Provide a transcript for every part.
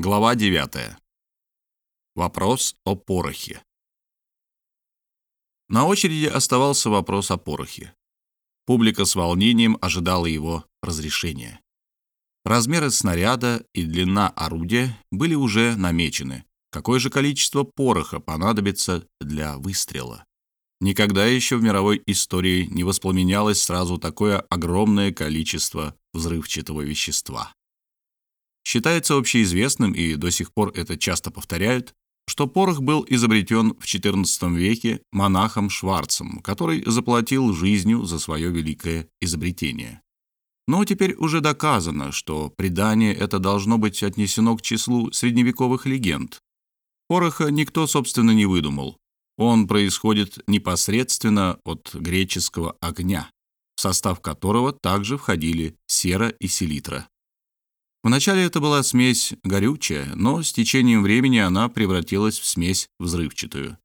Глава 9. Вопрос о порохе. На очереди оставался вопрос о порохе. Публика с волнением ожидала его разрешения. Размеры снаряда и длина орудия были уже намечены. Какое же количество пороха понадобится для выстрела? Никогда еще в мировой истории не воспламенялось сразу такое огромное количество взрывчатого вещества. Считается общеизвестным, и до сих пор это часто повторяют, что порох был изобретен в XIV веке монахом Шварцем, который заплатил жизнью за свое великое изобретение. Но теперь уже доказано, что предание это должно быть отнесено к числу средневековых легенд. Пороха никто, собственно, не выдумал. Он происходит непосредственно от греческого огня, в состав которого также входили сера и селитра. Вначале это была смесь горючая, но с течением времени она превратилась в смесь взрывчатую.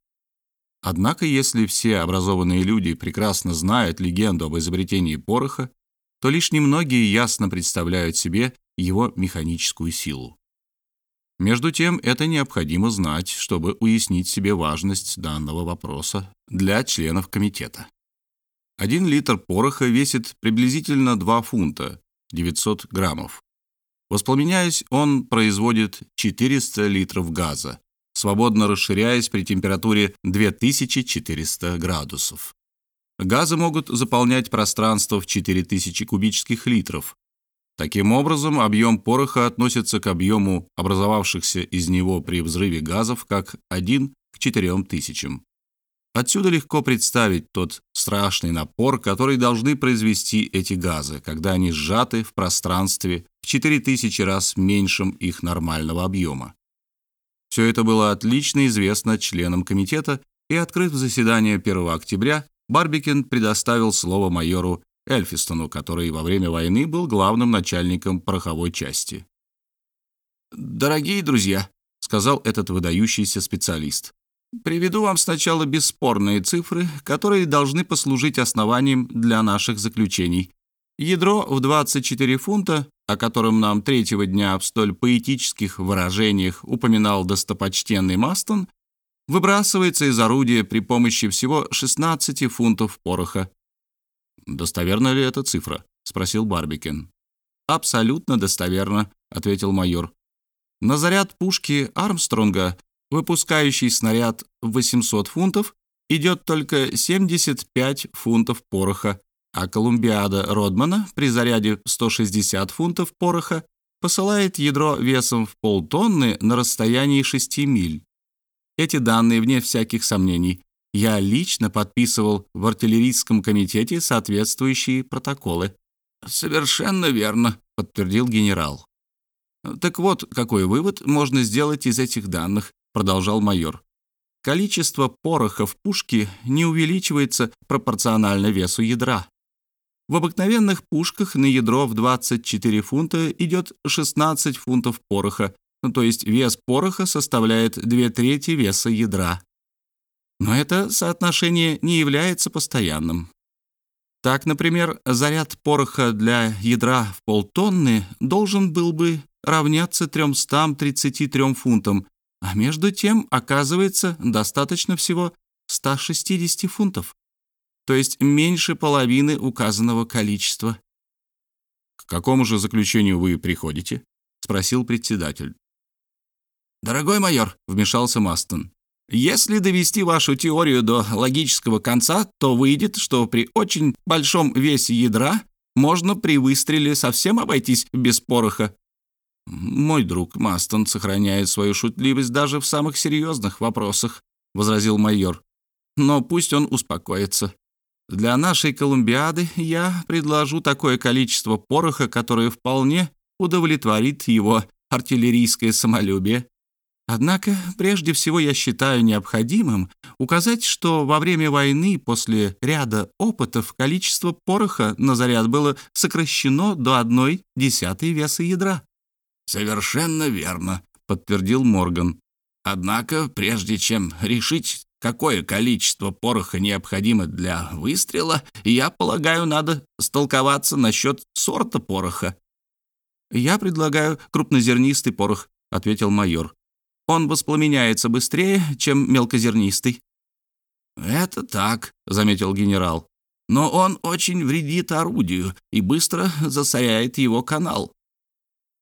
Однако, если все образованные люди прекрасно знают легенду об изобретении пороха, то лишь немногие ясно представляют себе его механическую силу. Между тем, это необходимо знать, чтобы уяснить себе важность данного вопроса для членов комитета. Один литр пороха весит приблизительно 2 фунта, 900 граммов. Воспламеняясь, он производит 400 литров газа, свободно расширяясь при температуре 2400 градусов. Газы могут заполнять пространство в 4000 кубических литров. Таким образом, объем пороха относится к объему образовавшихся из него при взрыве газов как 1 к 4000. Отсюда легко представить тот страшный напор, который должны произвести эти газы, когда они сжаты в пространстве в 4000 раз меньшем их нормального объема. Все это было отлично известно членам комитета, и, открыв заседание 1 октября, Барбикен предоставил слово майору Эльфистону, который во время войны был главным начальником пороховой части. «Дорогие друзья», — сказал этот выдающийся специалист, Приведу вам сначала бесспорные цифры, которые должны послужить основанием для наших заключений. Ядро в 24 фунта, о котором нам третьего дня в столь поэтических выражениях упоминал достопочтенный Мастон, выбрасывается из орудия при помощи всего 16 фунтов пороха. «Достоверна ли эта цифра?» — спросил Барбикен. «Абсолютно достоверно», — ответил майор. На заряд пушки Армстронга выпускающий снаряд в 800 фунтов, идет только 75 фунтов пороха, а Колумбиада Родмана при заряде 160 фунтов пороха посылает ядро весом в полтонны на расстоянии 6 миль. Эти данные, вне всяких сомнений, я лично подписывал в артиллерийском комитете соответствующие протоколы. «Совершенно верно», — подтвердил генерал. Так вот, какой вывод можно сделать из этих данных продолжал майор. Количество пороха в пушке не увеличивается пропорционально весу ядра. В обыкновенных пушках на ядро в 24 фунта идет 16 фунтов пороха, ну, то есть вес пороха составляет две трети веса ядра. Но это соотношение не является постоянным. Так, например, заряд пороха для ядра в полтонны должен был бы равняться 333 фунтам, а между тем, оказывается, достаточно всего 160 фунтов, то есть меньше половины указанного количества. «К какому же заключению вы приходите?» — спросил председатель. «Дорогой майор», — вмешался Мастон, «если довести вашу теорию до логического конца, то выйдет, что при очень большом весе ядра можно при выстреле совсем обойтись без пороха. «Мой друг Мастон сохраняет свою шутливость даже в самых серьезных вопросах», — возразил майор. «Но пусть он успокоится. Для нашей Колумбиады я предложу такое количество пороха, которое вполне удовлетворит его артиллерийское самолюбие. Однако, прежде всего, я считаю необходимым указать, что во время войны после ряда опытов количество пороха на заряд было сокращено до одной десятой веса ядра. «Совершенно верно», — подтвердил Морган. «Однако, прежде чем решить, какое количество пороха необходимо для выстрела, я полагаю, надо столковаться насчет сорта пороха». «Я предлагаю крупнозернистый порох», ответил майор. «Он воспламеняется быстрее, чем мелкозернистый». «Это так», — заметил генерал. «Но он очень вредит орудию и быстро засоряет его канал».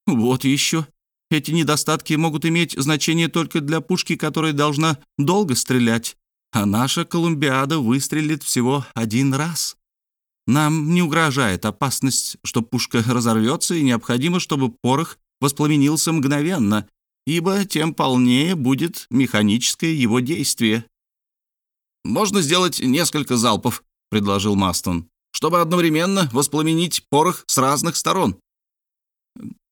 «Вот еще. Эти недостатки могут иметь значение только для пушки, которая должна долго стрелять, а наша Колумбиада выстрелит всего один раз. Нам не угрожает опасность, что пушка разорвется, и необходимо, чтобы порох воспламенился мгновенно, ибо тем полнее будет механическое его действие. «Можно сделать несколько залпов», — предложил Мастон, «чтобы одновременно воспламенить порох с разных сторон».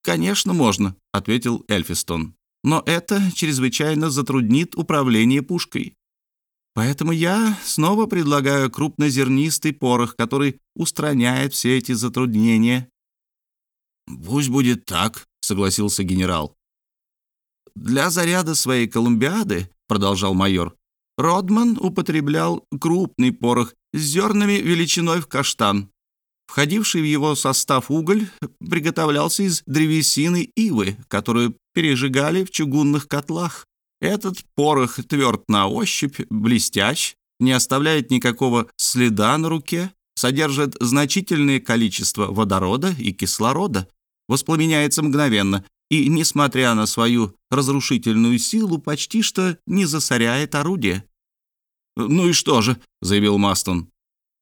«Конечно, можно», — ответил Эльфистон. «Но это чрезвычайно затруднит управление пушкой. Поэтому я снова предлагаю крупнозернистый порох, который устраняет все эти затруднения». «Пусть будет так», — согласился генерал. «Для заряда своей Колумбиады», — продолжал майор, Родман употреблял крупный порох с зернами величиной в каштан. Входивший в его состав уголь приготовлялся из древесины ивы, которую пережигали в чугунных котлах. Этот порох тверд на ощупь, блестящ, не оставляет никакого следа на руке, содержит значительное количество водорода и кислорода, воспламеняется мгновенно и, несмотря на свою разрушительную силу, почти что не засоряет орудие. «Ну и что же?» — заявил Мастон.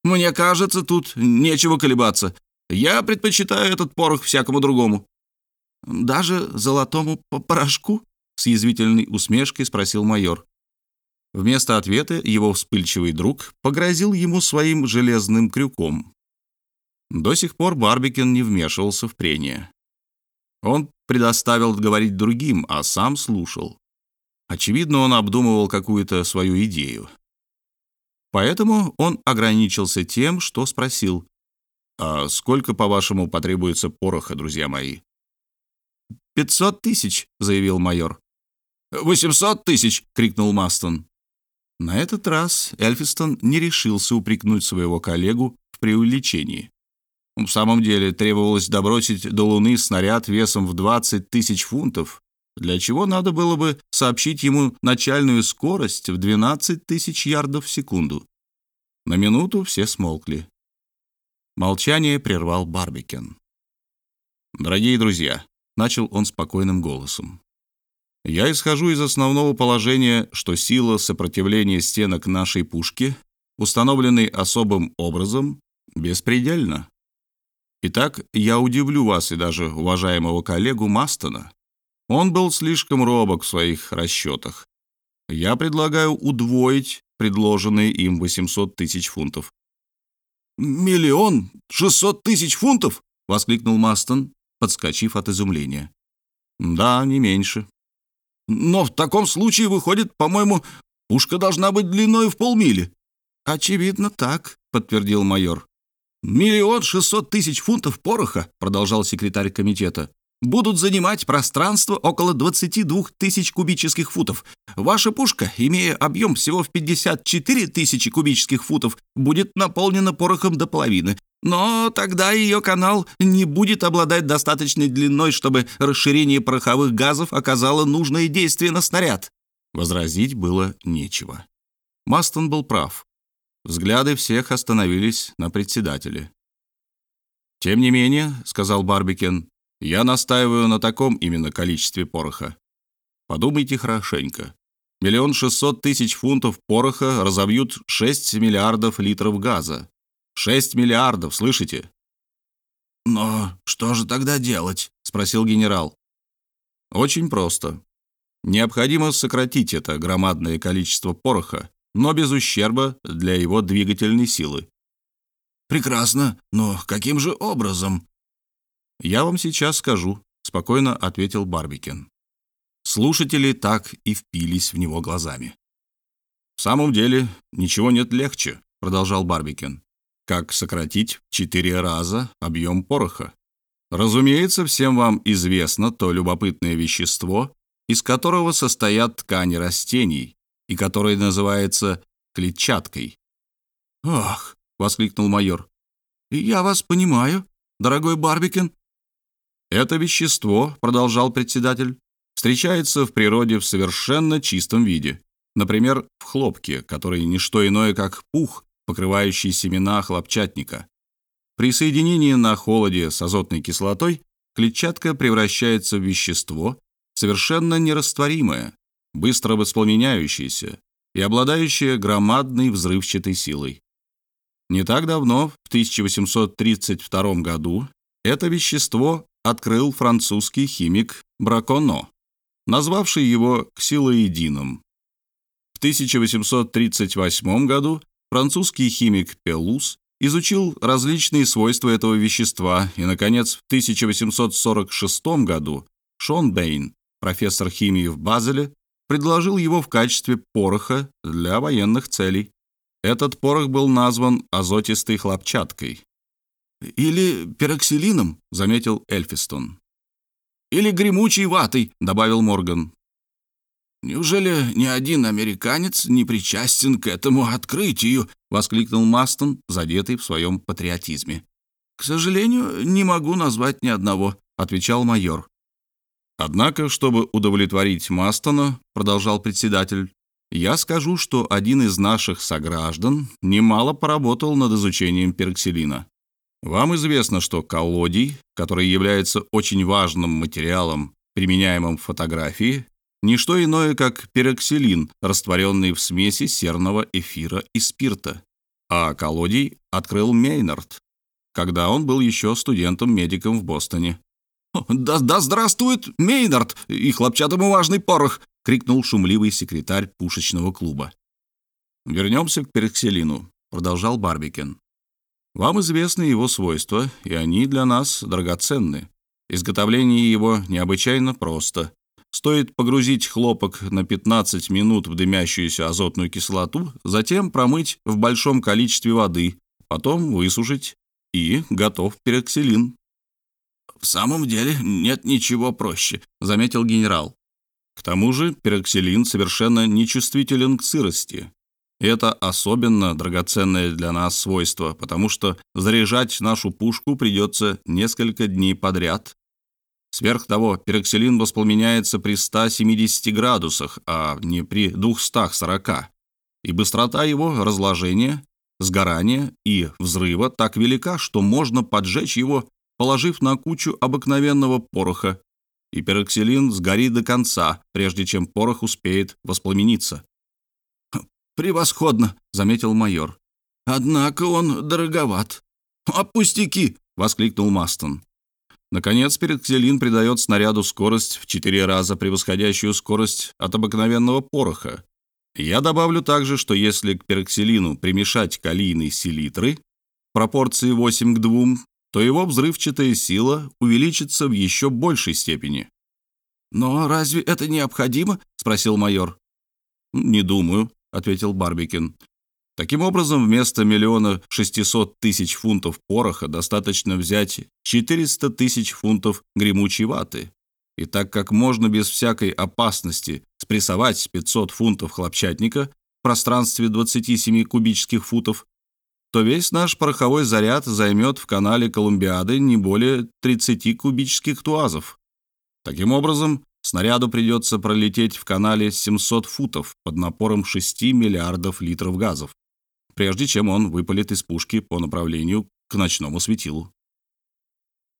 «Мне кажется, тут нечего колебаться. Я предпочитаю этот порох всякому другому». «Даже золотому порошку?» — с язвительной усмешкой спросил майор. Вместо ответа его вспыльчивый друг погрозил ему своим железным крюком. До сих пор Барбикен не вмешивался в прение. Он предоставил говорить другим, а сам слушал. Очевидно, он обдумывал какую-то свою идею. Поэтому он ограничился тем, что спросил, «А сколько, по-вашему, потребуется пороха, друзья мои?» «Пятьсот тысяч», — заявил майор. «Восемьсот тысяч!» — крикнул Мастон. На этот раз Эльфистон не решился упрекнуть своего коллегу в преувеличении. В самом деле требовалось добросить до Луны снаряд весом в 20 тысяч фунтов, для чего надо было бы сообщить ему начальную скорость в 12 тысяч ярдов в секунду. На минуту все смолкли. Молчание прервал Барбикен. «Дорогие друзья», — начал он спокойным голосом, «я исхожу из основного положения, что сила сопротивления стенок нашей пушки, установленной особым образом, беспредельна. Итак, я удивлю вас и даже уважаемого коллегу Мастона. Он был слишком робок в своих расчетах. Я предлагаю удвоить предложенные им 800 тысяч фунтов. «Миллион шестьсот тысяч фунтов?» — воскликнул Мастон, подскочив от изумления. «Да, не меньше». «Но в таком случае, выходит, по-моему, пушка должна быть длиной в полмили». «Очевидно, так», — подтвердил майор. «Миллион шестьсот тысяч фунтов пороха», — продолжал секретарь комитета, «будут занимать пространство около 22 тысяч кубических футов. Ваша пушка, имея объем всего в 54 тысячи кубических футов, будет наполнена порохом до половины. Но тогда ее канал не будет обладать достаточной длиной, чтобы расширение пороховых газов оказало нужное действие на снаряд». Возразить было нечего. Мастон был прав. Взгляды всех остановились на председателе. «Тем не менее», — сказал Барбикен, — «я настаиваю на таком именно количестве пороха. Подумайте хорошенько. Миллион шестьсот тысяч фунтов пороха разобьют шесть миллиардов литров газа. Шесть миллиардов, слышите?» «Но что же тогда делать?» — спросил генерал. «Очень просто. Необходимо сократить это громадное количество пороха но без ущерба для его двигательной силы. «Прекрасно, но каким же образом?» «Я вам сейчас скажу», — спокойно ответил Барбикен. Слушатели так и впились в него глазами. «В самом деле, ничего нет легче», — продолжал Барбикен, «как сократить в четыре раза объем пороха. Разумеется, всем вам известно то любопытное вещество, из которого состоят ткани растений, и который называется клетчаткой. «Ах!» — воскликнул майор. «Я вас понимаю, дорогой Барбикен». «Это вещество», — продолжал председатель, встречается в природе в совершенно чистом виде. Например, в хлопке, который не что иное, как пух, покрывающий семена хлопчатника. При соединении на холоде с азотной кислотой клетчатка превращается в вещество, совершенно нерастворимое, быстро воспламеняющееся и обладающее громадной взрывчатой силой. Не так давно, в 1832 году, это вещество открыл французский химик Браконо, назвавший его ксилоидином. В 1838 году французский химик Пелус изучил различные свойства этого вещества, и, наконец, в 1846 году Шон Бейн, профессор химии в Базеле, предложил его в качестве пороха для военных целей. Этот порох был назван азотистой хлопчаткой. «Или пероксилином», — заметил Эльфистон. «Или гремучей ватой», — добавил Морган. «Неужели ни один американец не причастен к этому открытию?» — воскликнул Мастон, задетый в своем патриотизме. «К сожалению, не могу назвать ни одного», — отвечал майор. «Однако, чтобы удовлетворить Мастона, — продолжал председатель, — я скажу, что один из наших сограждан немало поработал над изучением пероксилина. Вам известно, что коллодий, который является очень важным материалом, применяемым в фотографии, не что иное, как пероксилин, растворенный в смеси серного эфира и спирта. А колодий открыл Мейнард, когда он был еще студентом-медиком в Бостоне. «Да, да здравствует Мейнард и хлопчатобумажный порох!» — крикнул шумливый секретарь пушечного клуба. «Вернемся к пероксилину», — продолжал Барбикен. «Вам известны его свойства, и они для нас драгоценны. Изготовление его необычайно просто. Стоит погрузить хлопок на 15 минут в дымящуюся азотную кислоту, затем промыть в большом количестве воды, потом высушить, и готов пероксилин. «В самом деле нет ничего проще», — заметил генерал. К тому же пероксилин совершенно нечувствителен к сырости. Это особенно драгоценное для нас свойство, потому что заряжать нашу пушку придется несколько дней подряд, Сверх того, пероксилин воспламеняется при 170 градусах, а не при 240, и быстрота его разложения, сгорания и взрыва так велика, что можно поджечь его, положив на кучу обыкновенного пороха, и пероксилин сгорит до конца, прежде чем порох успеет воспламениться. «Превосходно», — заметил майор. «Однако он дороговат». «А пустяки!» — воскликнул Мастон. Наконец, пероксилин придает снаряду скорость в 4 раза превосходящую скорость от обыкновенного пороха. Я добавлю также, что если к пероксилину примешать калийные селитры в пропорции 8 к 2, то его взрывчатая сила увеличится в еще большей степени. «Но разве это необходимо?» — спросил майор. «Не думаю», — ответил Барбикин. Таким образом, вместо миллиона шестисот тысяч фунтов пороха достаточно взять 400 тысяч фунтов гремучей ваты. И так как можно без всякой опасности спрессовать 500 фунтов хлопчатника в пространстве 27 кубических футов, то весь наш пороховой заряд займет в канале Колумбиады не более 30 кубических туазов. Таким образом, снаряду придется пролететь в канале 700 футов под напором 6 миллиардов литров газов прежде чем он выпалит из пушки по направлению к ночному светилу.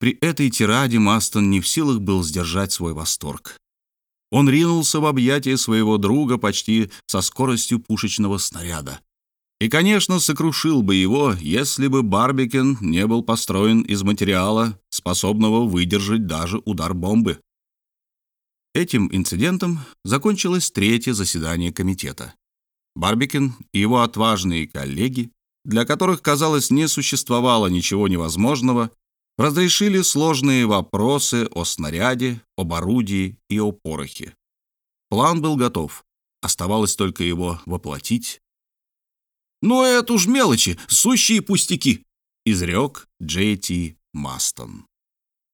При этой тираде Мастон не в силах был сдержать свой восторг. Он ринулся в объятия своего друга почти со скоростью пушечного снаряда. И, конечно, сокрушил бы его, если бы Барбикен не был построен из материала, способного выдержать даже удар бомбы. Этим инцидентом закончилось третье заседание комитета. Барбикин и его отважные коллеги, для которых, казалось, не существовало ничего невозможного, разрешили сложные вопросы о снаряде, об орудии и о порохе. План был готов, оставалось только его воплотить. «Ну, это уж мелочи, сущие пустяки», — изрек Джей Ти Мастон.